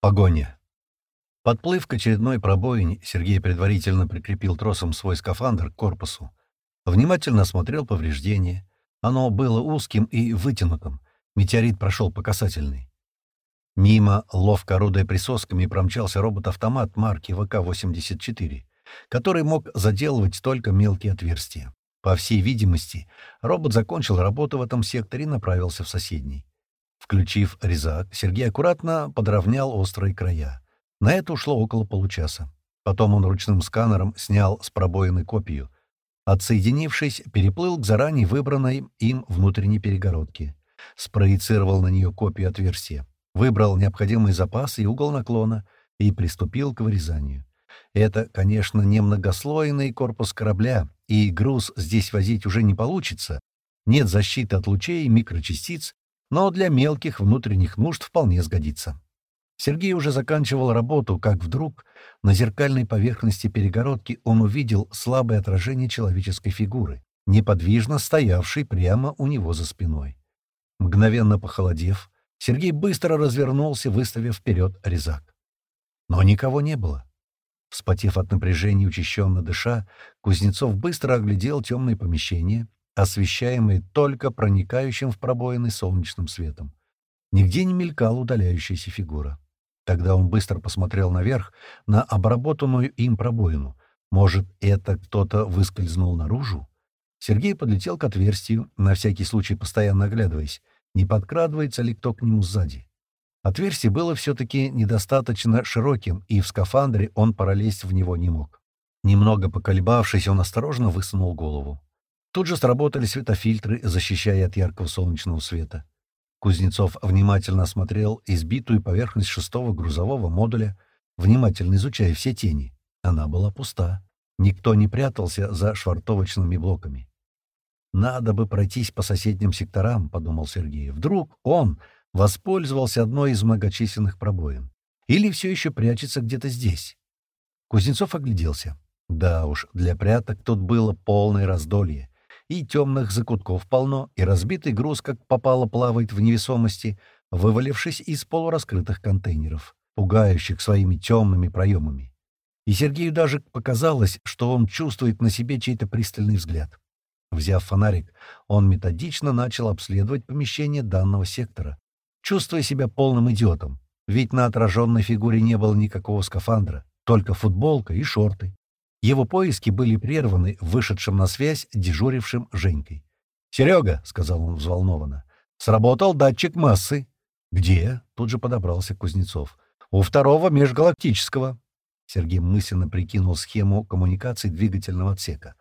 Погоня. Подплыв к очередной пробоине, Сергей предварительно прикрепил тросом свой скафандр к корпусу. Внимательно осмотрел повреждения. Оно было узким и вытянутым. Метеорит прошел по касательной. Мимо, ловко орудуя присосками, промчался робот-автомат марки ВК-84, который мог заделывать только мелкие отверстия. По всей видимости, робот закончил работу в этом секторе и направился в соседний. Включив резак, Сергей аккуратно подровнял острые края. На это ушло около получаса. Потом он ручным сканером снял с пробоины копию. Отсоединившись, переплыл к заранее выбранной им внутренней перегородке. Спроецировал на нее копию отверстия. Выбрал необходимый запас и угол наклона и приступил к вырезанию. Это, конечно, не многослойный корпус корабля, и груз здесь возить уже не получится. Нет защиты от лучей микрочастиц, но для мелких внутренних нужд вполне сгодится. Сергей уже заканчивал работу, как вдруг на зеркальной поверхности перегородки он увидел слабое отражение человеческой фигуры, неподвижно стоявшей прямо у него за спиной. Мгновенно похолодев, Сергей быстро развернулся, выставив вперед резак. Но никого не было. Вспотев от напряжения учащенно дыша, Кузнецов быстро оглядел темное помещение, освещаемое только проникающим в пробоины солнечным светом. Нигде не мелькала удаляющаяся фигура. Тогда он быстро посмотрел наверх, на обработанную им пробоину. Может, это кто-то выскользнул наружу? Сергей подлетел к отверстию, на всякий случай постоянно оглядываясь, не подкрадывается ли кто к нему сзади. Отверстие было все-таки недостаточно широким, и в скафандре он пролезть в него не мог. Немного поколебавшись, он осторожно высунул голову. Тут же сработали светофильтры, защищая от яркого солнечного света. Кузнецов внимательно осмотрел избитую поверхность шестого грузового модуля, внимательно изучая все тени. Она была пуста. Никто не прятался за швартовочными блоками. «Надо бы пройтись по соседним секторам», — подумал Сергей. «Вдруг он воспользовался одной из многочисленных пробоин. Или все еще прячется где-то здесь?» Кузнецов огляделся. Да уж, для пряток тут было полное раздолье и темных закутков полно, и разбитый груз, как попало, плавает в невесомости, вывалившись из полураскрытых контейнеров, пугающих своими темными проемами. И Сергею даже показалось, что он чувствует на себе чей-то пристальный взгляд. Взяв фонарик, он методично начал обследовать помещение данного сектора, чувствуя себя полным идиотом, ведь на отраженной фигуре не было никакого скафандра, только футболка и шорты. Его поиски были прерваны вышедшим на связь дежурившим Женькой. «Серега», — сказал он взволнованно, — «сработал датчик массы». «Где?» — тут же подобрался Кузнецов. «У второго межгалактического». Сергей мысленно прикинул схему коммуникаций двигательного отсека.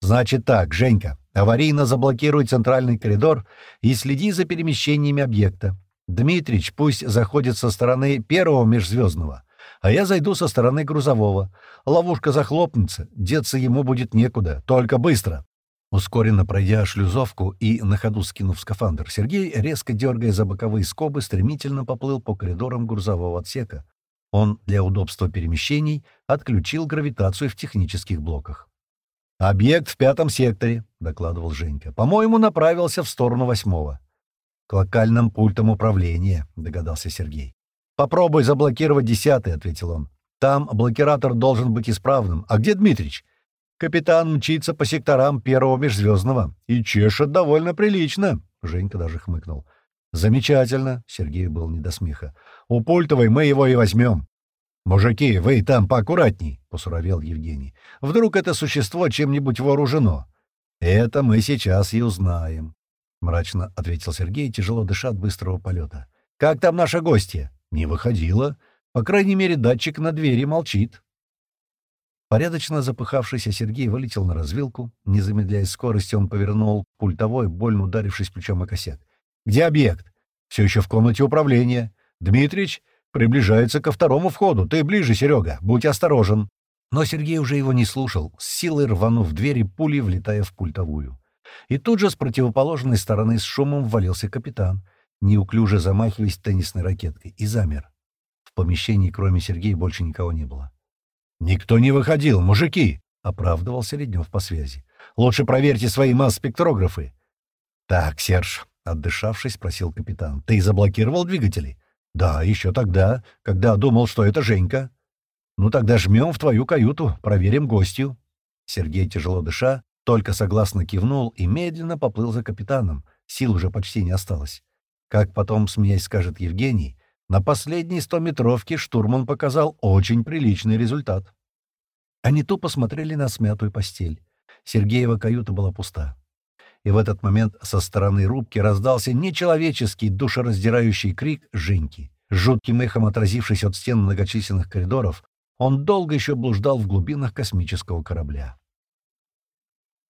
«Значит так, Женька, аварийно заблокируй центральный коридор и следи за перемещениями объекта. Дмитрич пусть заходит со стороны первого межзвездного а я зайду со стороны грузового. Ловушка захлопнется, деться ему будет некуда, только быстро». Ускоренно пройдя шлюзовку и на ходу скинув скафандр, Сергей, резко дергая за боковые скобы, стремительно поплыл по коридорам грузового отсека. Он для удобства перемещений отключил гравитацию в технических блоках. «Объект в пятом секторе», — докладывал Женька. «По-моему, направился в сторону восьмого». «К локальным пультам управления», — догадался Сергей. «Попробуй заблокировать десятый», — ответил он. «Там блокиратор должен быть исправным. А где Дмитрич?» «Капитан мчится по секторам первого межзвездного и чешет довольно прилично», — Женька даже хмыкнул. «Замечательно», — Сергею был не до смеха. «У пультовой мы его и возьмем». «Мужики, вы там поаккуратней», — посуровел Евгений. «Вдруг это существо чем-нибудь вооружено?» «Это мы сейчас и узнаем», — мрачно ответил Сергей, тяжело дыша от быстрого полета. «Как там наша гостья?» Не выходила. По крайней мере, датчик на двери молчит. Порядочно запыхавшийся Сергей вылетел на развилку. Не замедляя скорости, он повернул пультовой, больно ударившись плечом о косяк. «Где объект?» «Все еще в комнате управления. Дмитрич приближается ко второму входу. Ты ближе, Серега. Будь осторожен». Но Сергей уже его не слушал, с силой рванув двери пули, влетая в пультовую. И тут же с противоположной стороны с шумом ввалился капитан — неуклюже замахиваясь теннисной ракеткой, и замер. В помещении, кроме Сергея, больше никого не было. «Никто не выходил, мужики!» — оправдывался Леднев по связи. «Лучше проверьте свои масс-спектрографы». «Так, Серж», — отдышавшись, спросил капитан, — «ты заблокировал двигатели?» «Да, еще тогда, когда думал, что это Женька». «Ну тогда жмем в твою каюту, проверим гостью». Сергей, тяжело дыша, только согласно кивнул и медленно поплыл за капитаном. Сил уже почти не осталось. Как потом, смеясь, скажет Евгений, на последней стометровке штурман показал очень приличный результат. Они тупо смотрели на смятую постель. Сергеева каюта была пуста. И в этот момент со стороны рубки раздался нечеловеческий душераздирающий крик Женьки. Жутким эхом отразившись от стен многочисленных коридоров, он долго еще блуждал в глубинах космического корабля.